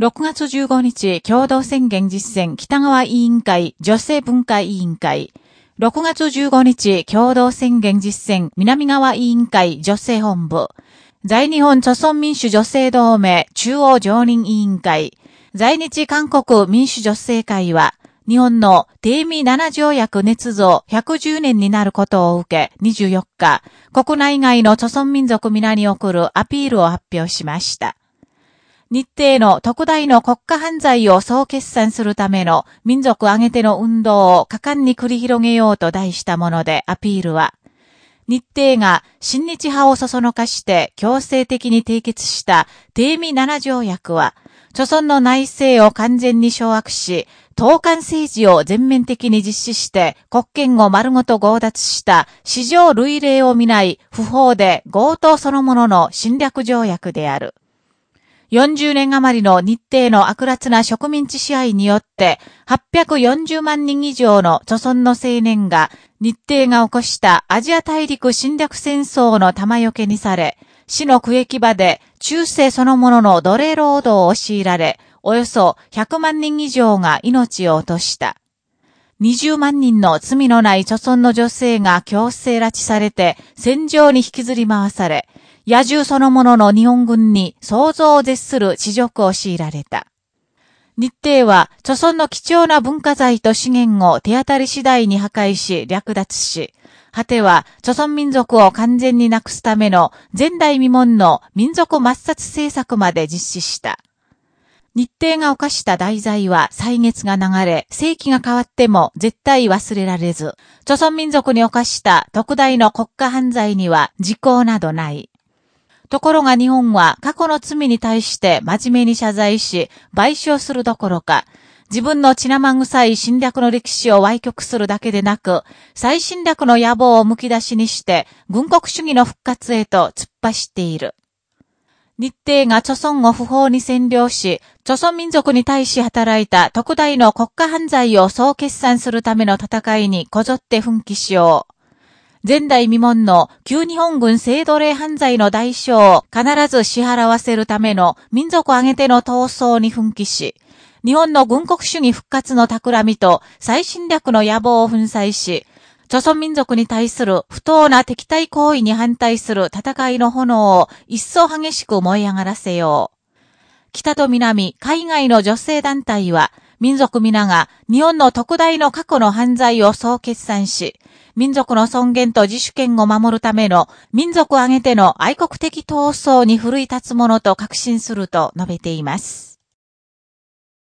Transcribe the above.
6月15日共同宣言実践北川委員会女性文化委員会。6月15日共同宣言実践南川委員会女性本部。在日本朝鮮民主女性同盟中央常任委員会。在日韓国民主女性会は、日本の低味7条約捏造110年になることを受け24日、国内外の朝鮮民族皆に送るアピールを発表しました。日程の特大の国家犯罪を総決算するための民族挙げての運動を果敢に繰り広げようと題したものでアピールは、日程が新日派をそそのかして強制的に締結した低味七条約は、著村の内政を完全に掌握し、統監政治を全面的に実施して国権を丸ごと強奪した史上類例を見ない不法で強盗そのものの侵略条約である。40年余りの日程の悪辣な植民地支配によって、840万人以上の著村の青年が、日程が起こしたアジア大陸侵略戦争の玉よけにされ、死の区域場で中世そのものの奴隷労働を強いられ、およそ100万人以上が命を落とした。20万人の罪のない著村の女性が強制拉致されて戦場に引きずり回され、野獣そのものの日本軍に想像を絶する地辱を強いられた。日程は、著村の貴重な文化財と資源を手当たり次第に破壊し、略奪し、果ては、著村民族を完全になくすための前代未聞の民族抹殺政策まで実施した。日程が犯した題材は歳月が流れ、世紀が変わっても絶対忘れられず、著村民族に犯した特大の国家犯罪には時効などない。ところが日本は過去の罪に対して真面目に謝罪し、賠償するどころか、自分の血生臭い侵略の歴史を歪曲するだけでなく、再侵略の野望を剥き出しにして、軍国主義の復活へと突っ走っている。日程が著村を不法に占領し、著村民族に対し働いた特大の国家犯罪を総決算するための戦いにこぞって奮起しよう。前代未聞の旧日本軍性奴隷犯罪の代償を必ず支払わせるための民族挙げての闘争に奮起し、日本の軍国主義復活の企みと最侵略の野望を粉砕し、朝鮮民族に対する不当な敵対行為に反対する戦いの炎を一層激しく燃え上がらせよう。北と南、海外の女性団体は、民族皆が日本の特大の過去の犯罪を総決算し、民族の尊厳と自主権を守るための民族挙げての愛国的闘争に奮い立つものと確信すると述べています。